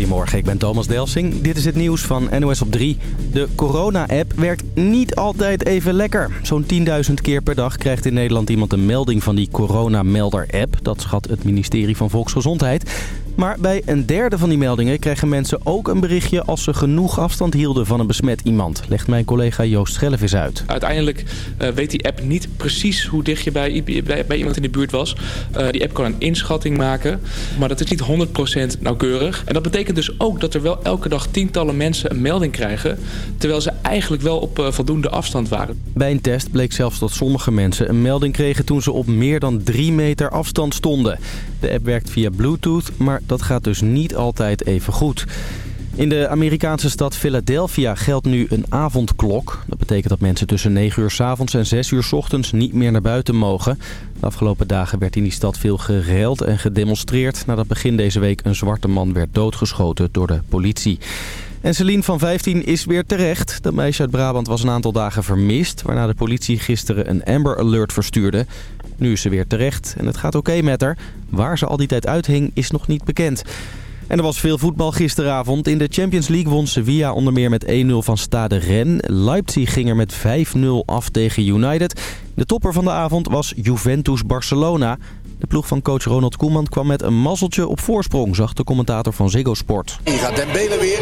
Goedemorgen, ik ben Thomas Delsing. Dit is het nieuws van NOS op 3. De corona-app werkt niet altijd even lekker. Zo'n 10.000 keer per dag krijgt in Nederland iemand een melding van die coronamelder-app. Dat schat het ministerie van Volksgezondheid. Maar bij een derde van die meldingen kregen mensen ook een berichtje als ze genoeg afstand hielden van een besmet iemand. Legt mijn collega Joost Schellevis uit. Uiteindelijk uh, weet die app niet precies hoe dicht je bij, bij, bij iemand in de buurt was. Uh, die app kan een inschatting maken, maar dat is niet 100% nauwkeurig. En dat betekent dus ook dat er wel elke dag tientallen mensen een melding krijgen... terwijl ze eigenlijk wel op uh, voldoende afstand waren. Bij een test bleek zelfs dat sommige mensen een melding kregen toen ze op meer dan 3 meter afstand stonden. De app werkt via Bluetooth, maar dat gaat dus niet altijd even goed. In de Amerikaanse stad Philadelphia geldt nu een avondklok. Dat betekent dat mensen tussen 9 uur s avonds en 6 uur s ochtends niet meer naar buiten mogen. De afgelopen dagen werd in die stad veel gereld en gedemonstreerd... nadat begin deze week een zwarte man werd doodgeschoten door de politie. En Celine van 15 is weer terecht. Dat meisje uit Brabant was een aantal dagen vermist... waarna de politie gisteren een Amber Alert verstuurde. Nu is ze weer terecht en het gaat oké met haar. Waar ze al die tijd uithing is nog niet bekend. En er was veel voetbal gisteravond. In de Champions League won Sevilla onder meer met 1-0 van Stade Rennes. Leipzig ging er met 5-0 af tegen United. De topper van de avond was Juventus-Barcelona. De ploeg van coach Ronald Koeman kwam met een mazzeltje op voorsprong, zag de commentator van Ziggo Sport. Hier gaat Dembele weer.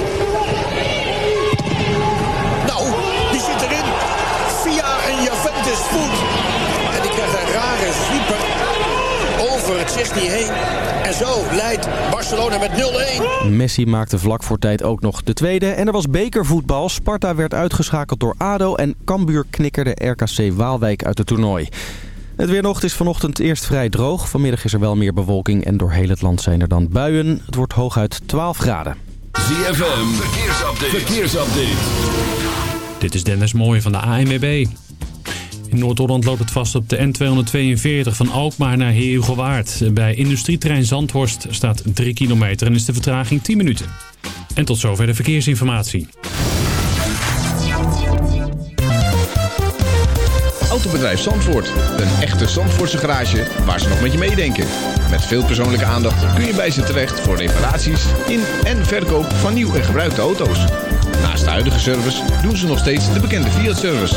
16 heen. En zo leidt Barcelona met 0-1. Messi maakte vlak voor tijd ook nog de tweede. En er was bekervoetbal. Sparta werd uitgeschakeld door ADO. En Cambuur knikkerde RKC Waalwijk uit het toernooi. Het weer nog is vanochtend eerst vrij droog. Vanmiddag is er wel meer bewolking en door heel het land zijn er dan buien. Het wordt hooguit 12 graden. ZFM, verkeersupdate. verkeersupdate. Dit is Dennis Mooij van de ANWB. In Noord-Holland loopt het vast op de N242 van Alkmaar naar Heerhugowaard. Bij industrieterrein Zandhorst staat 3 kilometer en is de vertraging 10 minuten. En tot zover de verkeersinformatie. Autobedrijf Zandvoort. Een echte Zandvoortse garage waar ze nog met je meedenken. Met veel persoonlijke aandacht kun je bij ze terecht voor reparaties in en verkoop van nieuw en gebruikte auto's. Naast de huidige service doen ze nog steeds de bekende Fiat-service.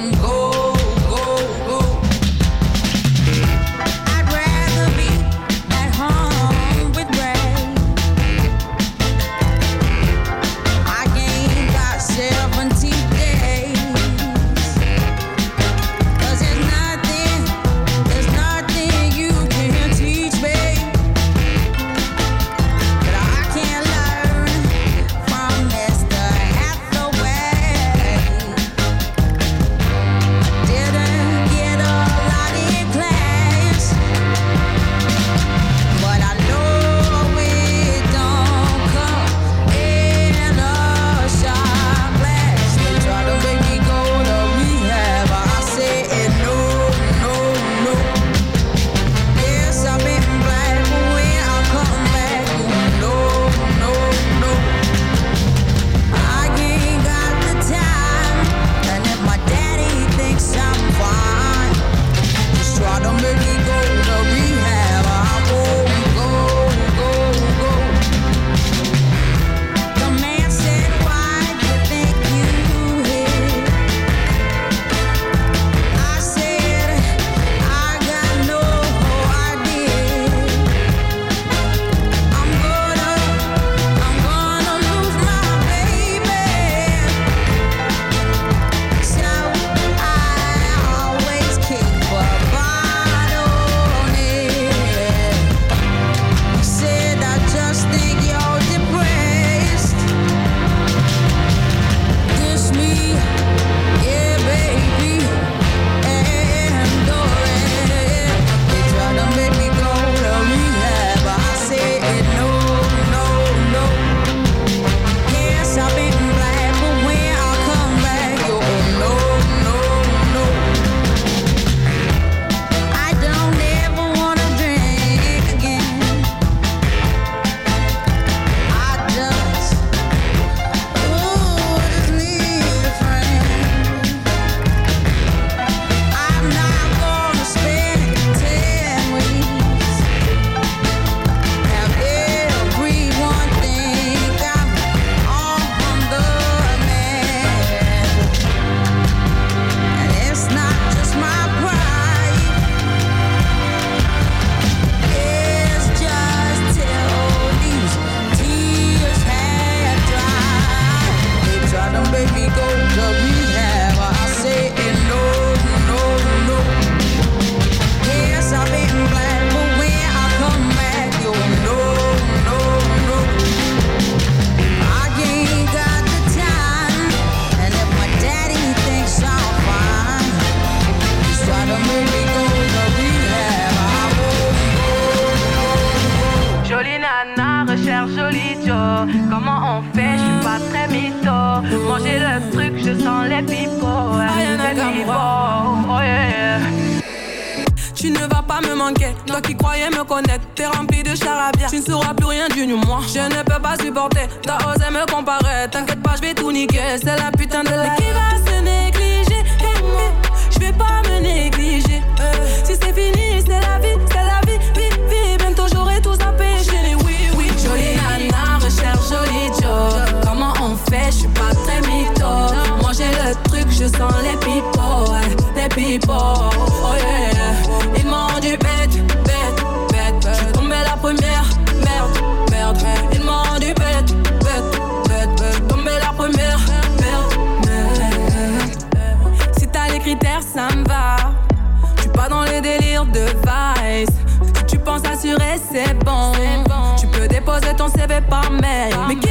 on s'aimait pas, mais. mais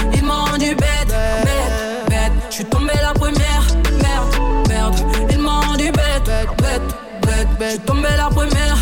bête. Je suis tombé la première.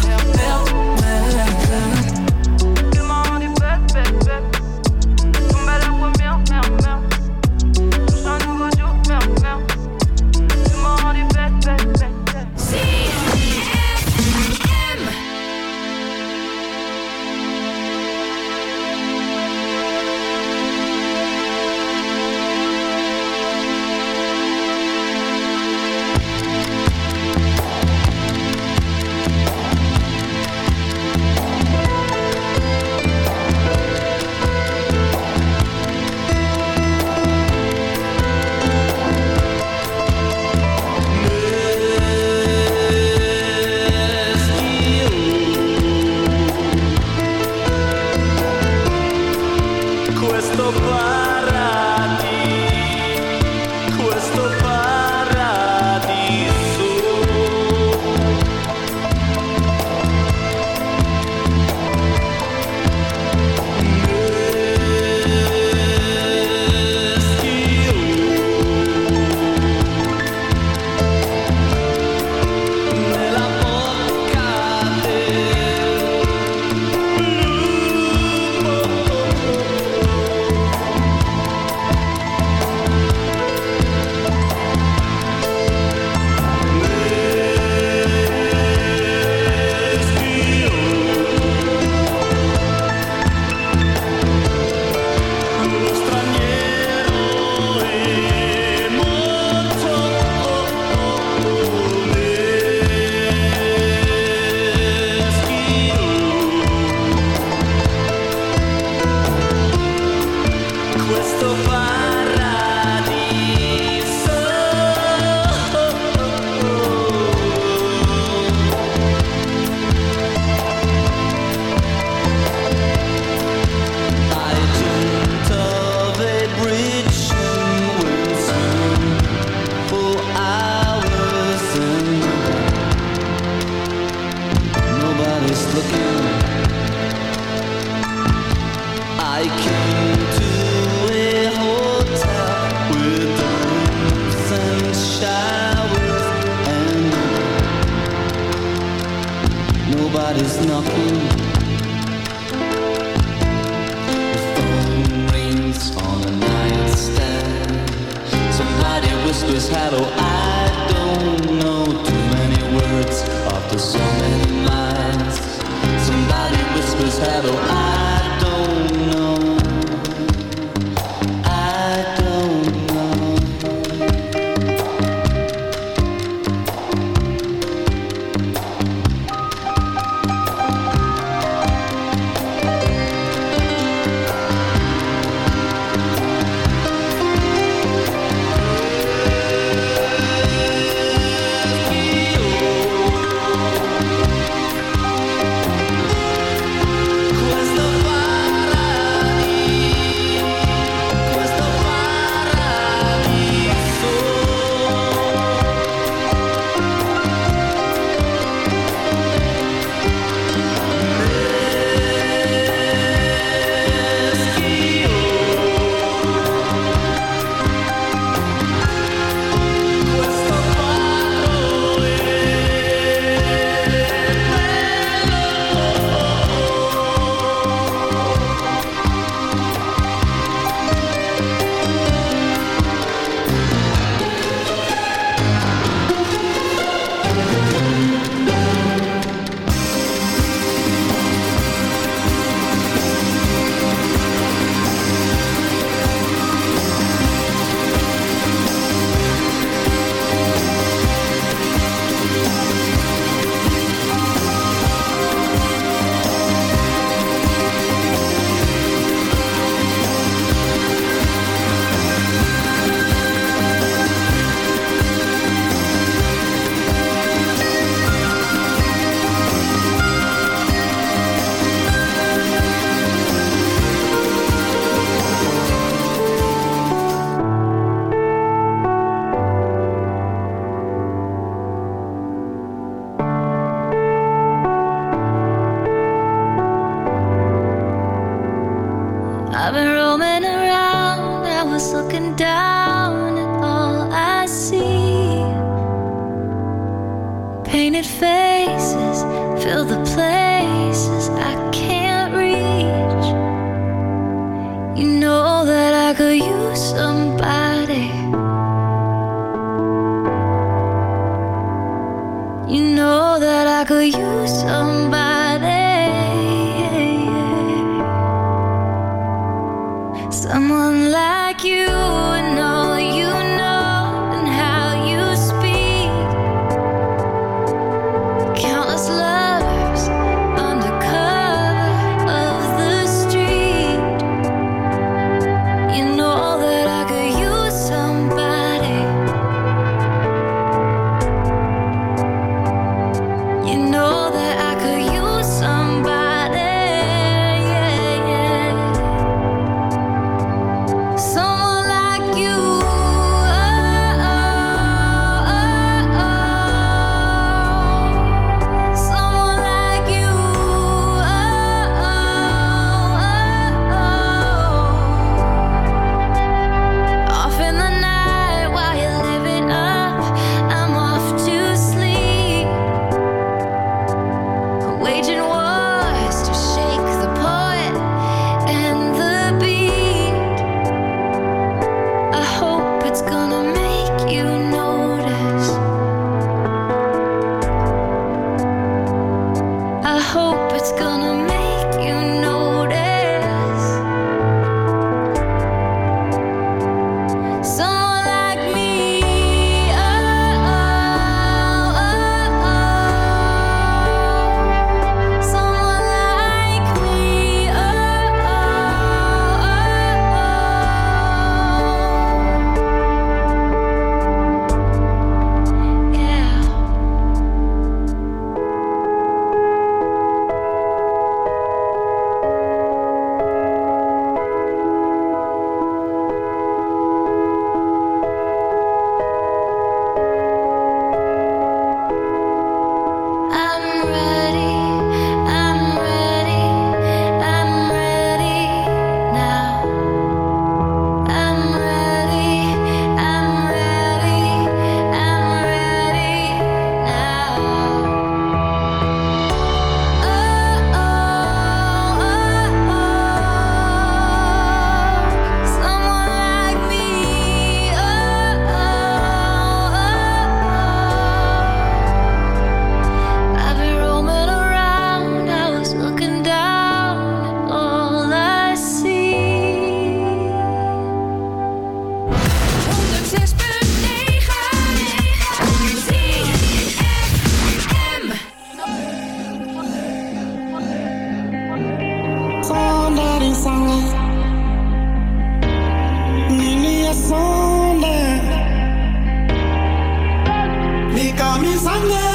sang there.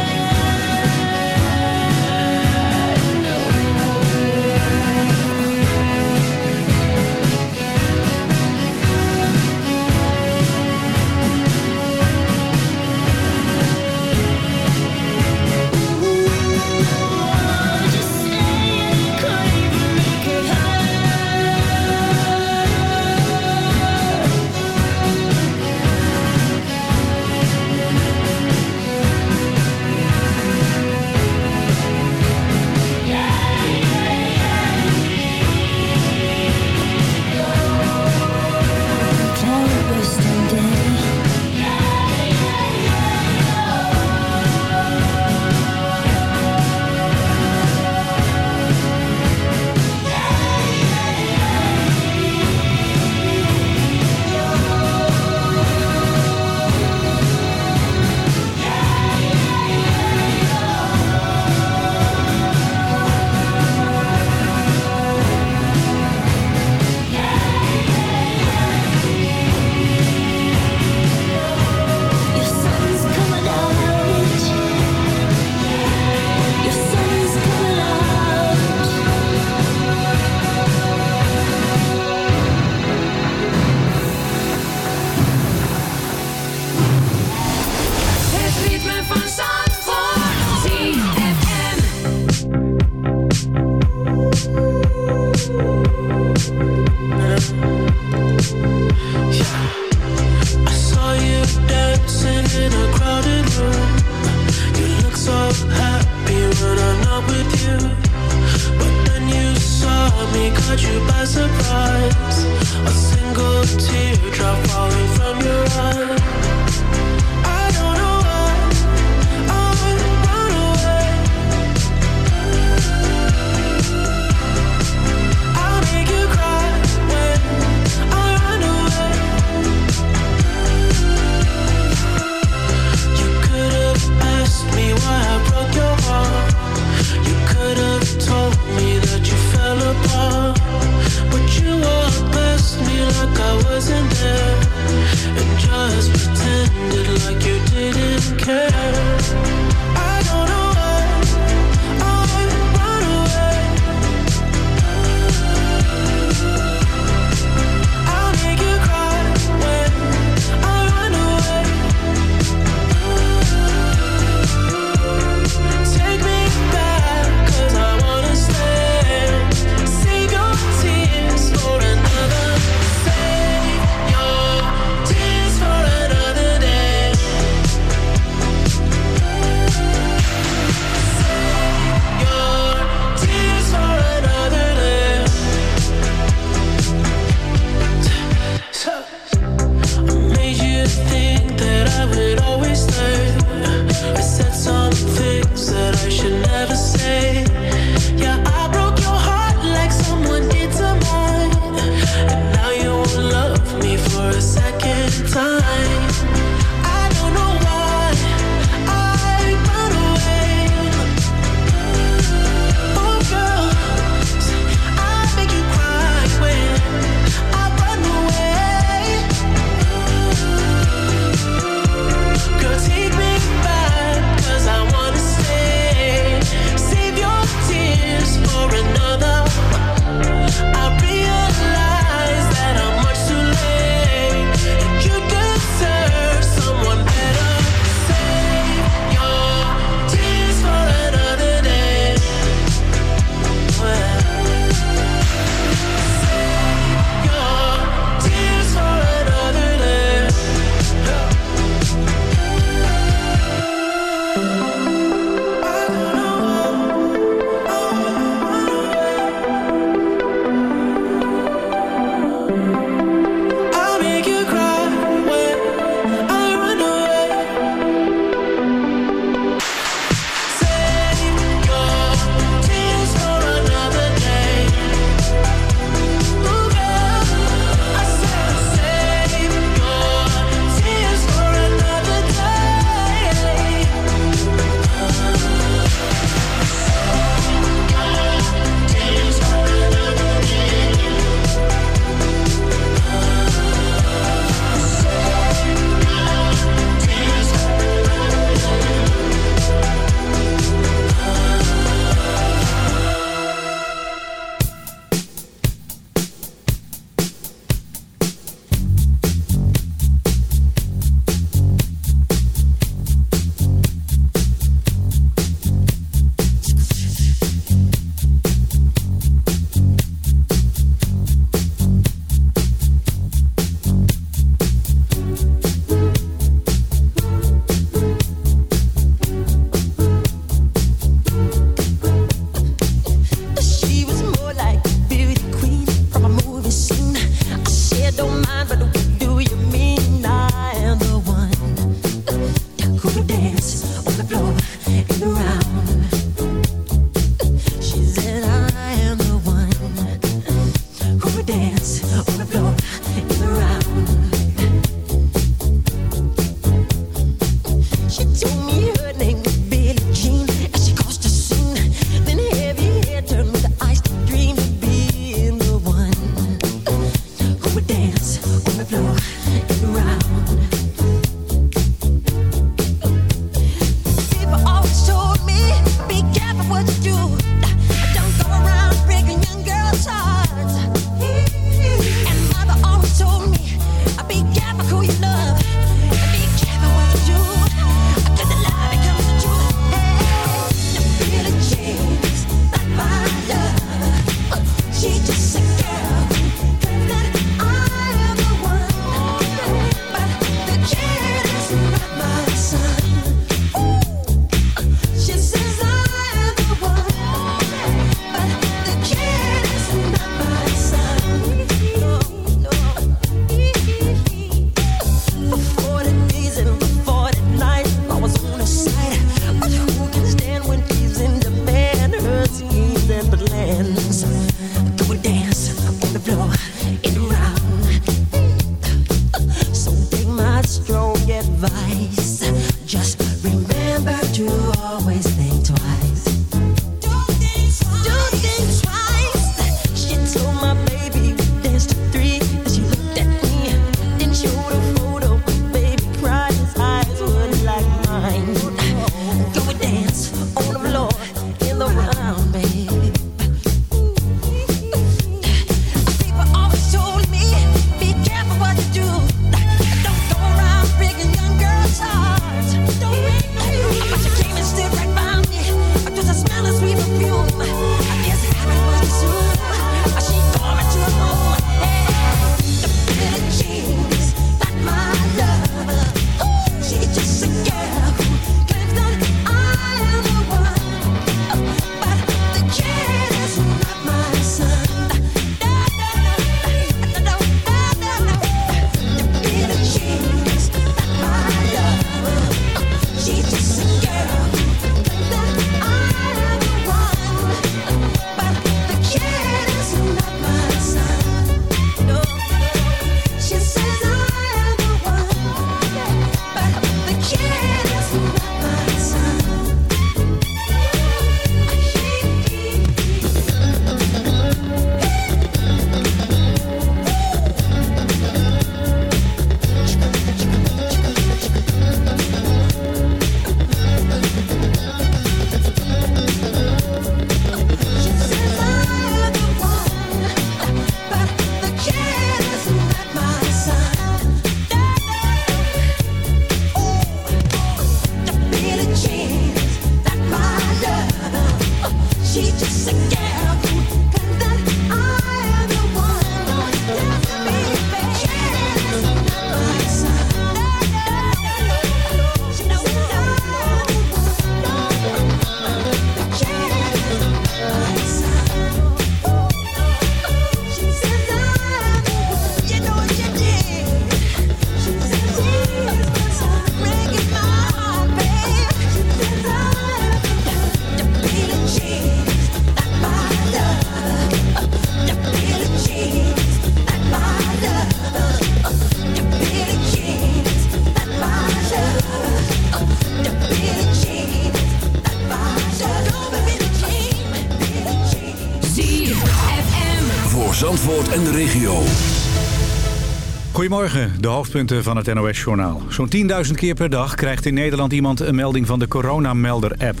Goedemorgen, de hoofdpunten van het NOS-journaal. Zo'n 10.000 keer per dag krijgt in Nederland iemand een melding van de coronamelder-app.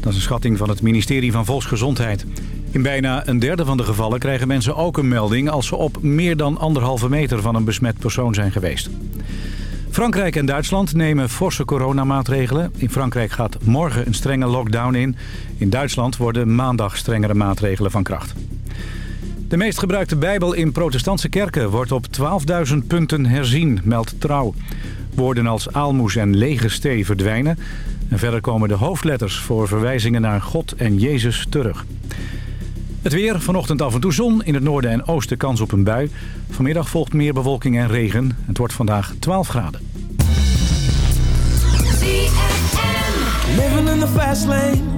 Dat is een schatting van het ministerie van Volksgezondheid. In bijna een derde van de gevallen krijgen mensen ook een melding... als ze op meer dan anderhalve meter van een besmet persoon zijn geweest. Frankrijk en Duitsland nemen forse coronamaatregelen. In Frankrijk gaat morgen een strenge lockdown in. In Duitsland worden maandag strengere maatregelen van kracht. De meest gebruikte bijbel in protestantse kerken wordt op 12.000 punten herzien, meldt Trouw. Woorden als aalmoes en lege stee verdwijnen. En verder komen de hoofdletters voor verwijzingen naar God en Jezus terug. Het weer, vanochtend af en toe zon, in het noorden en oosten kans op een bui. Vanmiddag volgt meer bewolking en regen. Het wordt vandaag 12 graden. Living in the fast lane,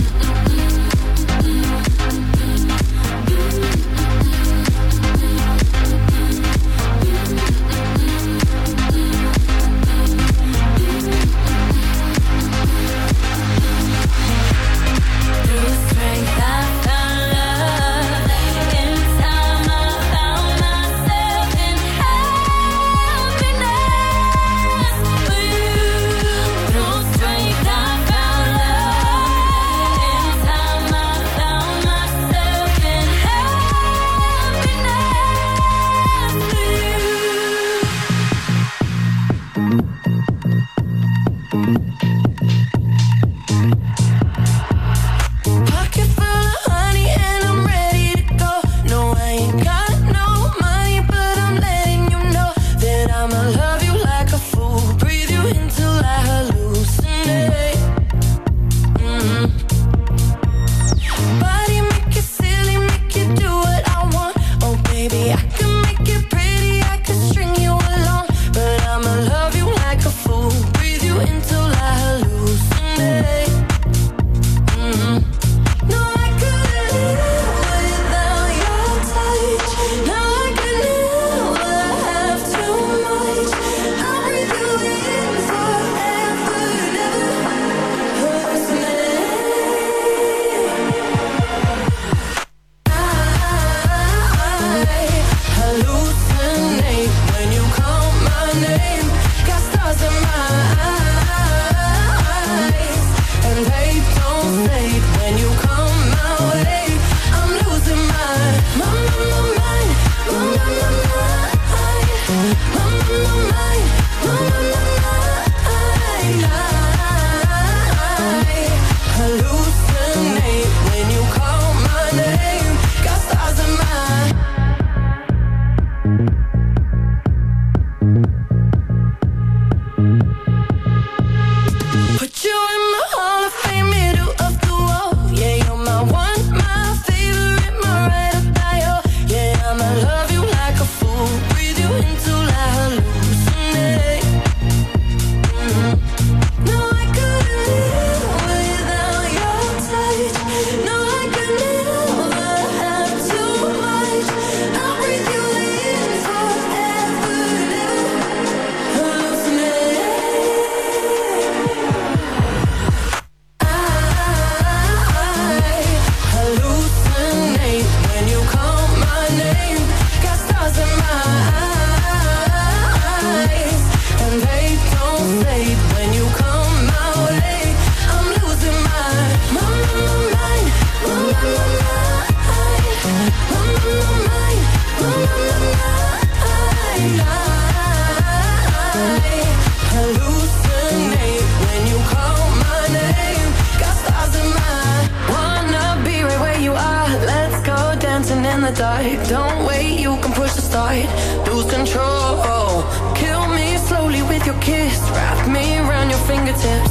Don't wait, you can push the start. Lose control. Kill me slowly with your kiss. Wrap me around your fingertips.